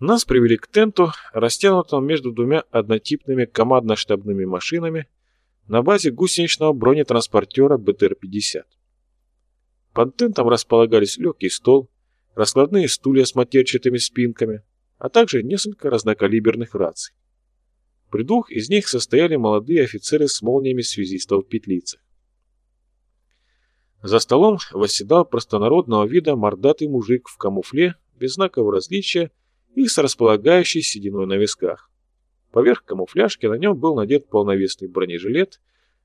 Нас привели к тенту, растянутому между двумя однотипными командно-штабными машинами на базе гусеничного бронетранспортера БТР-50. Под тентом располагались легкий стол, раскладные стулья с матерчатыми спинками, а также несколько разнокалиберных раций. При двух из них состояли молодые офицеры с молниями связистов в петлицах. За столом восседал простонародного вида мордатый мужик в камуфле, без знаков различия и с располагающей сединой на висках. Поверх камуфляжки на нем был надет полновесный бронежилет,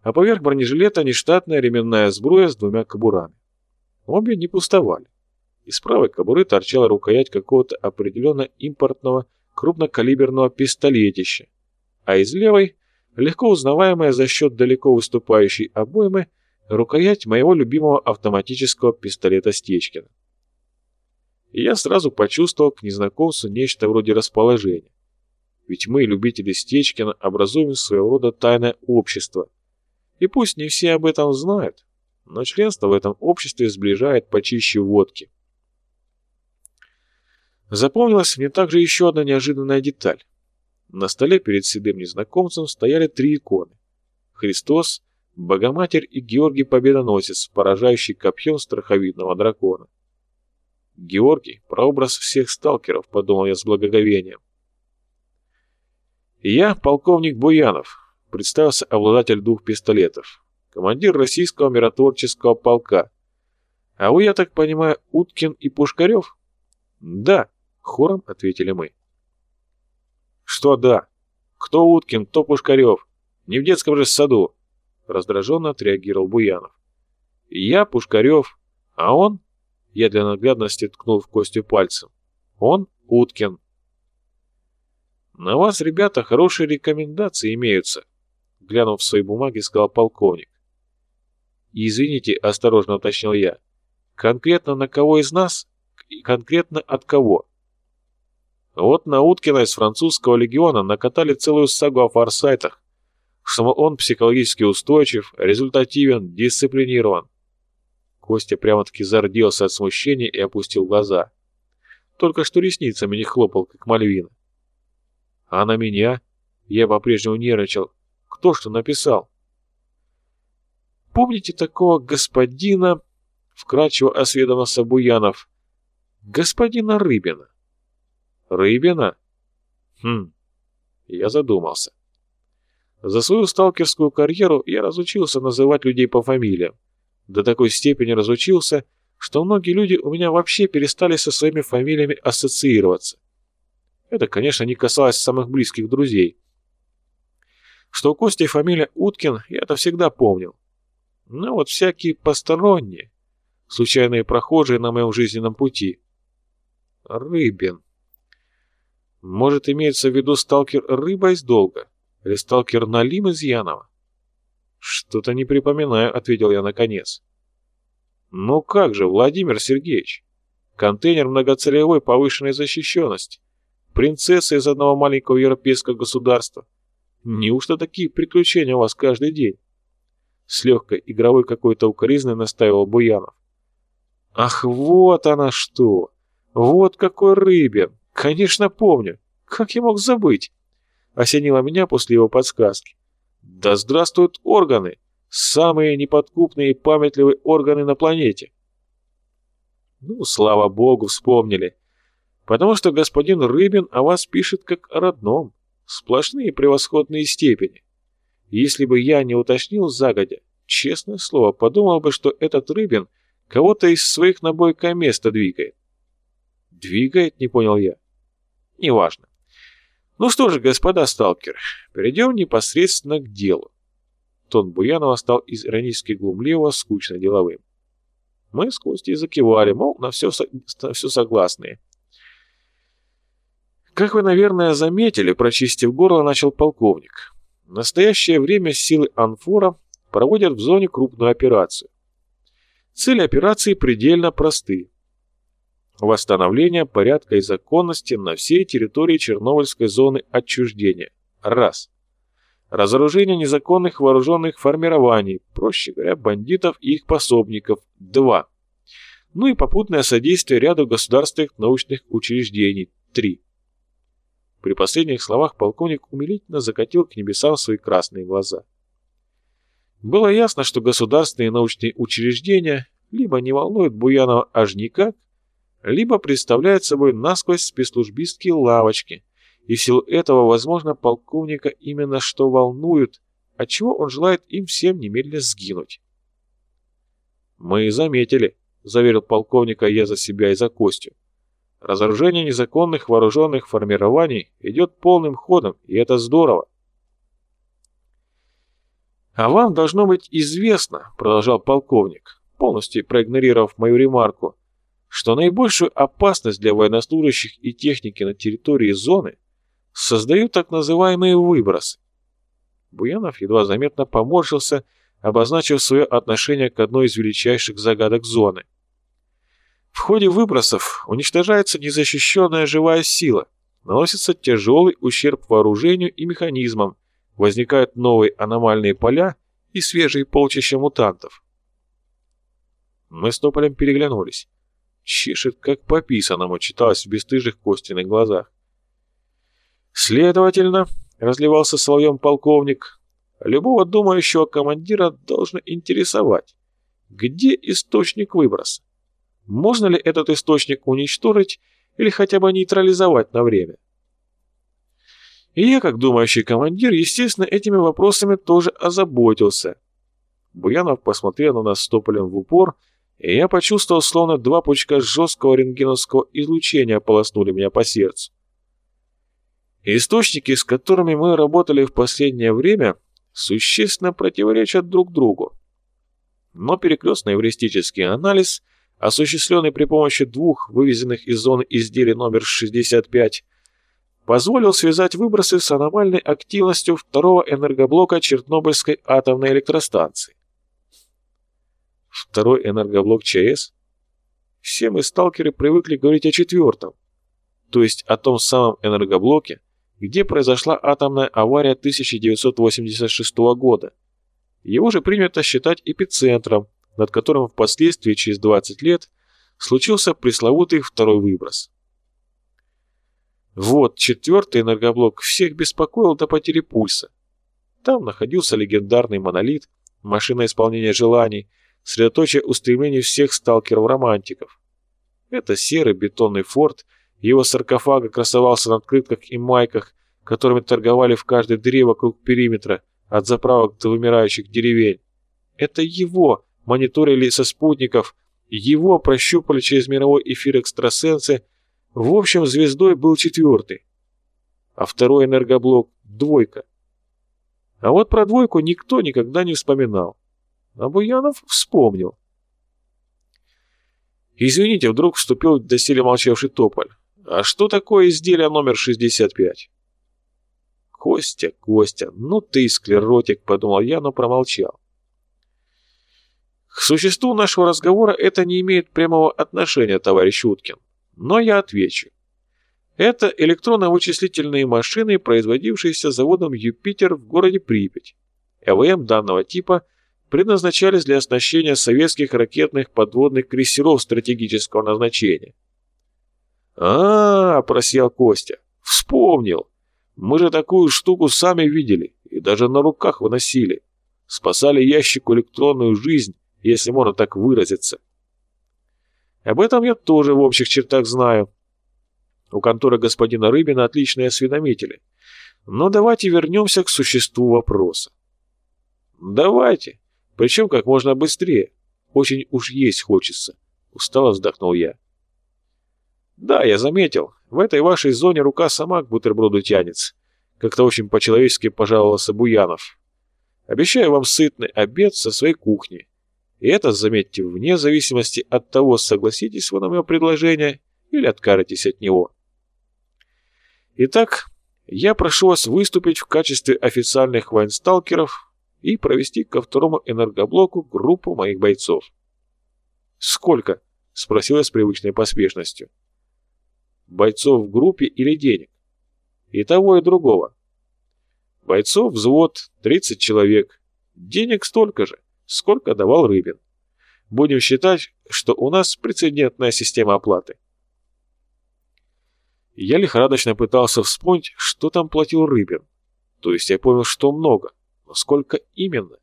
а поверх бронежилета нештатная ременная сбруя с двумя кобурами. Обе не пустовали. Из правой кобуры торчала рукоять какого-то определенно импортного крупнокалиберного пистолетища, а из левой, легко узнаваемая за счет далеко выступающей обоймы, рукоять моего любимого автоматического пистолета Стечкина. И я сразу почувствовал к незнакомцу нечто вроде расположения. Ведь мы, любители Стечкина, образуем своего рода тайное общество. И пусть не все об этом знают, но членство в этом обществе сближает почище водки. Запомнилась мне также еще одна неожиданная деталь. На столе перед седым незнакомцем стояли три иконы. Христос, Богоматерь и Георгий Победоносец, поражающий копьем страховидного дракона. Георгий – прообраз всех сталкеров, подумал я с благоговением. Я полковник Буянов, представился обладатель двух пистолетов, командир российского миротворческого полка. А вы, я так понимаю, Уткин и Пушкарев? Да, хором ответили мы. «Что да? Кто Уткин, кто Пушкарев? Не в детском же саду!» Раздраженно отреагировал Буянов. «Я Пушкарев, а он...» Я для наглядности ткнул в Костю пальцем. «Он Уткин». «На вас, ребята, хорошие рекомендации имеются», глянув в свои бумаги, сказал полковник. «Извините», — осторожно уточнил я, — «конкретно на кого из нас и конкретно от кого?» Вот на Уткина из французского легиона накатали целую сагу о форсайтах, что он психологически устойчив, результативен, дисциплинирован. Костя прямо-таки зарделся от смущения и опустил глаза. Только что ресницами не хлопал, как Мальвина. А на меня? Я по-прежнему нервничал. Кто что написал? Помните такого господина, вкрадчиво осведомился Буянов, господина Рыбина? Рыбина? Хм, я задумался. За свою сталкерскую карьеру я разучился называть людей по фамилиям. До такой степени разучился, что многие люди у меня вообще перестали со своими фамилиями ассоциироваться. Это, конечно, не касалось самых близких друзей. Что у Кости фамилия Уткин, я это всегда помнил. Но вот всякие посторонние, случайные прохожие на моем жизненном пути. Рыбин. Может, имеется в виду сталкер Рыба из Долга? Или сталкер Налим из Янова? Что-то не припоминаю, ответил я наконец. Ну как же, Владимир Сергеевич? Контейнер многоцелевой повышенной защищенности. Принцесса из одного маленького европейского государства. Неужто такие приключения у вас каждый день? С легкой игровой какой-то укоризной настаивал Буянов. Ах, вот она что! Вот какой Рыбин! «Конечно помню. Как я мог забыть?» Осенило меня после его подсказки. «Да здравствуют органы! Самые неподкупные и памятливые органы на планете!» Ну, слава богу, вспомнили. Потому что господин Рыбин о вас пишет как о родном. Сплошные превосходные степени. Если бы я не уточнил загодя, честное слово, подумал бы, что этот Рыбин кого-то из своих набойка места двигает. «Двигает?» — не понял я. Неважно. Ну что же, господа сталкеры, перейдем непосредственно к делу. Тон Буянова стал из иронически глумливого скучно деловым. Мы с Костей закивали, мол, на все, на все согласные. Как вы, наверное, заметили, прочистив горло, начал полковник. В настоящее время силы Анфора проводят в зоне крупную операцию. Цели операции предельно просты восстановление порядка и законности на всей территории Чернобыльской зоны отчуждения. Раз. Разоружение незаконных вооруженных формирований, проще говоря, бандитов и их пособников. Два. Ну и попутное содействие ряду государственных научных учреждений. Три. При последних словах полковник умилительно закатил к небесам свои красные глаза. Было ясно, что государственные научные учреждения либо не волнуют Буянова аж никак, либо представляют собой насквозь спецслужбистские лавочки, и в силу этого, возможно, полковника именно что волнует, отчего он желает им всем немедленно сгинуть. «Мы заметили», — заверил полковника я за себя и за Костю. «Разоружение незаконных вооруженных формирований идет полным ходом, и это здорово». «А вам должно быть известно», — продолжал полковник, полностью проигнорировав мою ремарку, что наибольшую опасность для военнослужащих и техники на территории зоны создают так называемые выбросы. Буянов едва заметно поморщился, обозначив свое отношение к одной из величайших загадок зоны. В ходе выбросов уничтожается незащищенная живая сила, наносится тяжелый ущерб вооружению и механизмам, возникают новые аномальные поля и свежие полчища мутантов. Мы с Тополем переглянулись. Чешет, как по писанному, читалось в бесстыжих Костиных глазах. Следовательно, разливался соловьем полковник, любого думающего командира должно интересовать, где источник выброса. Можно ли этот источник уничтожить или хотя бы нейтрализовать на время? И я, как думающий командир, естественно, этими вопросами тоже озаботился. Буянов посмотрел на нас с Тополем в упор, и я почувствовал, словно два пучка жесткого рентгеновского излучения полоснули меня по сердцу. Источники, с которыми мы работали в последнее время, существенно противоречат друг другу. Но перекрестный эвристический анализ, осуществленный при помощи двух вывезенных из зоны изделий номер 65, позволил связать выбросы с аномальной активностью второго энергоблока Чернобыльской атомной электростанции. Второй энергоблок ЧАЭС? Все мы, сталкеры, привыкли говорить о четвертом, то есть о том самом энергоблоке, где произошла атомная авария 1986 года. Его же принято считать эпицентром, над которым впоследствии через 20 лет случился пресловутый второй выброс. Вот, четвертый энергоблок всех беспокоил до потери пульса. Там находился легендарный монолит, машина исполнения желаний, средоточие устремлений всех сталкеров-романтиков. Это серый бетонный форт – его саркофаг красовался на открытках и майках, которыми торговали в каждой дыре вокруг периметра, от заправок до вымирающих деревень. Это его мониторили со спутников, его прощупали через мировой эфир экстрасенсы. В общем, звездой был четвертый. А второй энергоблок — двойка. А вот про двойку никто никогда не вспоминал. А Буянов вспомнил. «Извините, вдруг вступил доселе молчавший тополь. А что такое изделие номер 65? Костя, Костя, ну ты склеротик, подумал я, но промолчал. К существу нашего разговора это не имеет прямого отношения, товарищ Уткин. Но я отвечу. Это электронно-вычислительные машины, производившиеся заводом «Юпитер» в городе Припять. ЭВМ данного типа предназначались для оснащения советских ракетных подводных крейсеров стратегического назначения – а, -а, -а просиял Костя. Вспомнил. Мы же такую штуку сами видели и даже на руках выносили. Спасали ящику электронную жизнь, если можно так выразиться. Об этом я тоже в общих чертах знаю. У конторы господина Рыбина отличные осведомители. Но давайте вернемся к существу вопроса. Давайте. Причем как можно быстрее. Очень уж есть хочется. Устало вздохнул я. «Да, я заметил. В этой вашей зоне рука сама к бутерброду тянется. Как-то очень по-человечески пожаловался Буянов. Обещаю вам сытный обед со своей кухни. И это, заметьте, вне зависимости от того, согласитесь вы на мое предложение или откажетесь от него. Итак, я прошу вас выступить в качестве официальных военсталкеров и провести ко второму энергоблоку группу моих бойцов. «Сколько?» — спросил я с привычной поспешностью бойцов в группе или денег. И того, и другого. Бойцов взвод 30 человек. Денег столько же, сколько давал Рыбин. Будем считать, что у нас прецедентная система оплаты. Я лихорадочно пытался вспомнить, что там платил Рыбин. То есть я понял, что много, но сколько именно?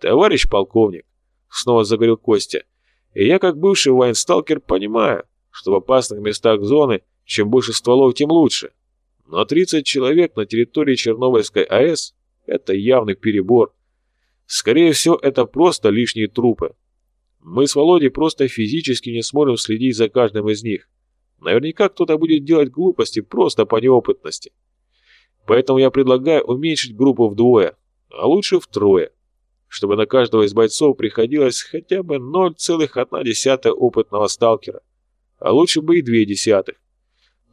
«Товарищ полковник», — снова заговорил Костя, — «и я, как бывший военсталкер, понимаю, что в опасных местах зоны чем больше стволов, тем лучше. Но 30 человек на территории Чернобыльской АЭС — это явный перебор. Скорее всего, это просто лишние трупы. Мы с Володей просто физически не сможем следить за каждым из них. Наверняка кто-то будет делать глупости просто по неопытности. Поэтому я предлагаю уменьшить группу вдвое, а лучше втрое, чтобы на каждого из бойцов приходилось хотя бы 0,1 опытного сталкера, а лучше бы и две десятых.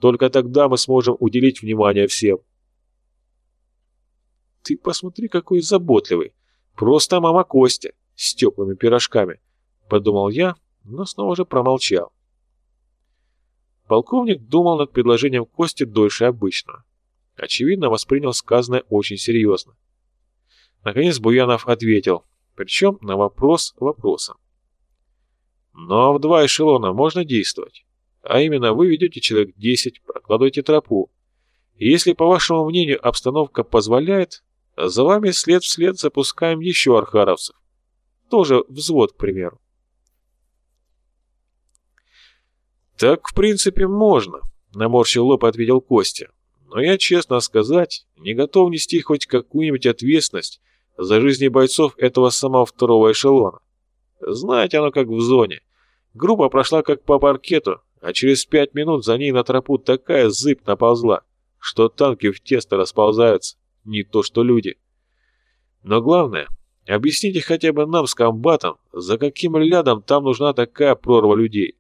Только тогда мы сможем уделить внимание всем. Ты посмотри, какой заботливый. Просто мама Костя с теплыми пирожками, подумал я, но снова же промолчал. Полковник думал над предложением Кости дольше обычного. Очевидно, воспринял сказанное очень серьезно. Наконец Буянов ответил, причем на вопрос вопросом. Но в два эшелона можно действовать. А именно, вы ведете человек 10, прокладываете тропу. И если, по вашему мнению, обстановка позволяет, за вами след в след запускаем еще архаровцев. Тоже взвод, к примеру. «Так, в принципе, можно», — наморщил лоб ответил Костя. «Но я, честно сказать, не готов нести хоть какую-нибудь ответственность за жизни бойцов этого самого второго эшелона. Знаете оно как в зоне. Группа прошла как по паркету, а через пять минут за ней на тропу такая зыбь наползла, что танки в тесто расползаются, не то что люди. Но главное, объясните хотя бы нам с комбатом, за каким лядом там нужна такая прорва людей».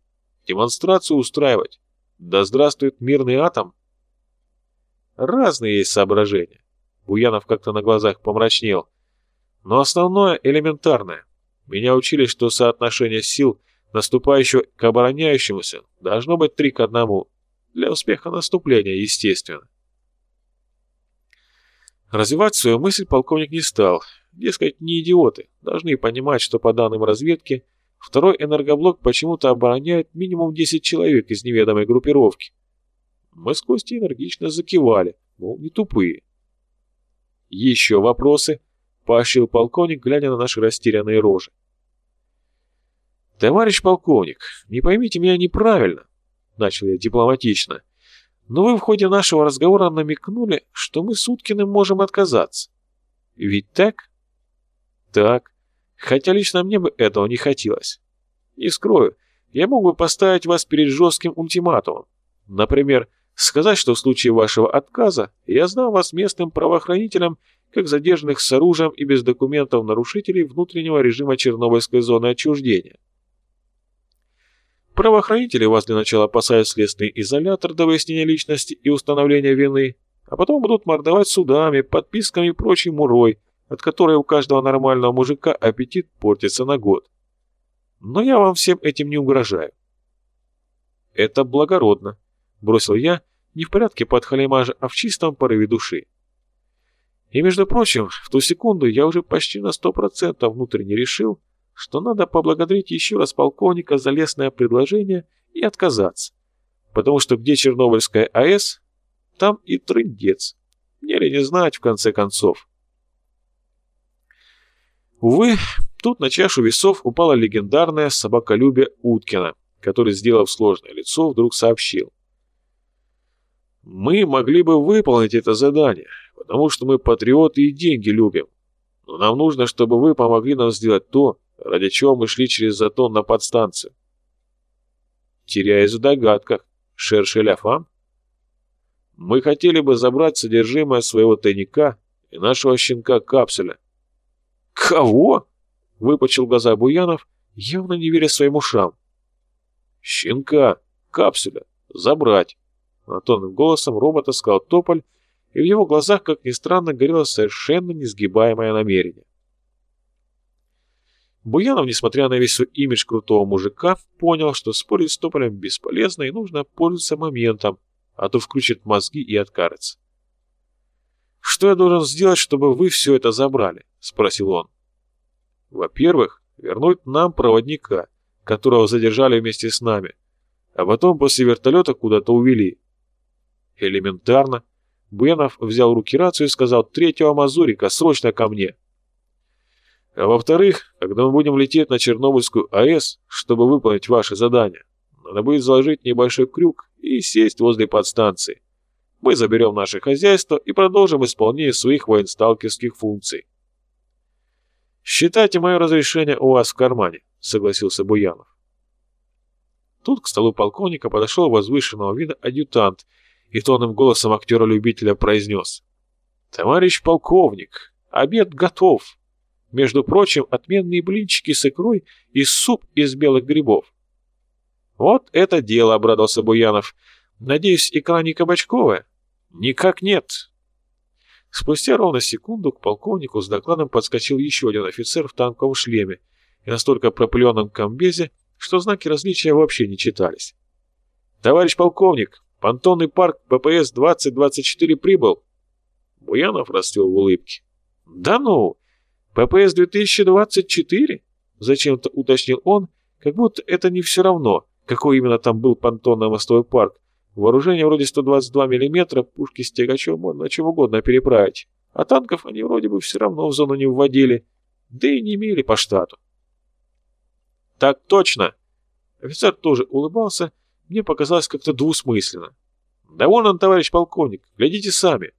Демонстрацию устраивать? Да здравствует мирный атом! Разные есть соображения. Буянов как-то на глазах помрачнел. Но основное элементарное. Меня учили, что соотношение сил наступающего к обороняющемуся должно быть три к одному. Для успеха наступления, естественно. Развивать свою мысль полковник не стал. Дескать, не идиоты. Должны понимать, что по данным разведки – Второй энергоблок почему-то обороняет минимум 10 человек из неведомой группировки. Мы с Костей энергично закивали, мол, не тупые. «Еще вопросы?» — поощрил полковник, глядя на наши растерянные рожи. «Товарищ полковник, не поймите меня неправильно», — начал я дипломатично, «но вы в ходе нашего разговора намекнули, что мы с Уткиным можем отказаться. Ведь так?» «Так. Хотя лично мне бы этого не хотелось. Не скрою, я мог бы поставить вас перед жестким ультиматумом. Например, сказать, что в случае вашего отказа я сдам вас местным правоохранителям как задержанных с оружием и без документов нарушителей внутреннего режима Чернобыльской зоны отчуждения. Правоохранители вас для начала в следственный изолятор до выяснения личности и установления вины, а потом будут мордовать судами, подписками и прочей мурой, от которой у каждого нормального мужика аппетит портится на год. Но я вам всем этим не угрожаю. Это благородно, бросил я, не в порядке подхалимажа, а в чистом порыве души. И, между прочим, в ту секунду я уже почти на сто процентов внутренне решил, что надо поблагодарить еще раз полковника за лестное предложение и отказаться. Потому что где Чернобыльская АЭС, там и трындец. Мне ли не знать, в конце концов. Увы, тут на чашу весов упала легендарная собаколюбие Уткина, который, сделав сложное лицо, вдруг сообщил. «Мы могли бы выполнить это задание, потому что мы патриоты и деньги любим. Но нам нужно, чтобы вы помогли нам сделать то, ради чего мы шли через затон на подстанцию». Теряясь в догадках, Шершеляфам? Мы хотели бы забрать содержимое своего тайника и нашего щенка капсуля, «Кого?» — выпучил глаза Буянов, явно не веря своим ушам. «Щенка, капсуля, забрать!» Монотонным голосом робота сказал Тополь, и в его глазах, как ни странно, горело совершенно несгибаемое намерение. Буянов, несмотря на весь свой имидж крутого мужика, понял, что спорить с Тополем бесполезно и нужно пользоваться моментом, а то включит мозги и откарится. «Что я должен сделать, чтобы вы все это забрали?» — спросил он. «Во-первых, вернуть нам проводника, которого задержали вместе с нами, а потом после вертолета куда-то увели. Элементарно. Буянов взял руки рацию и сказал «Третьего Мазурика, срочно ко мне!» А во-вторых, когда мы будем лететь на Чернобыльскую АЭС, чтобы выполнить ваше задание, надо будет заложить небольшой крюк и сесть возле подстанции. Мы заберем наше хозяйство и продолжим исполнение своих военсталкерских функций. «Считайте мое разрешение у вас в кармане», — согласился Буянов. Тут к столу полковника подошел возвышенного вида адъютант и тонным голосом актера-любителя произнес. «Товарищ полковник, обед готов. Между прочим, отменные блинчики с икрой и суп из белых грибов». «Вот это дело», — обрадовался Буянов. «Надеюсь, икра не кабачковая?» «Никак нет». Спустя ровно секунду к полковнику с докладом подскочил еще один офицер в танковом шлеме и настолько пропыленном комбезе, что знаки различия вообще не читались. «Товарищ полковник, понтонный парк ППС-2024 прибыл!» Буянов расцвел в улыбке. «Да ну! ППС-2024?» Зачем-то уточнил он, как будто это не все равно, какой именно там был понтонно-мостовой парк. Вооружение вроде 122 мм, пушки с тягачом можно чем угодно переправить. А танков они вроде бы все равно в зону не вводили, да и не имели по штату. «Так точно!» Офицер тоже улыбался, мне показалось как-то двусмысленно. «Доволен, товарищ полковник, глядите сами.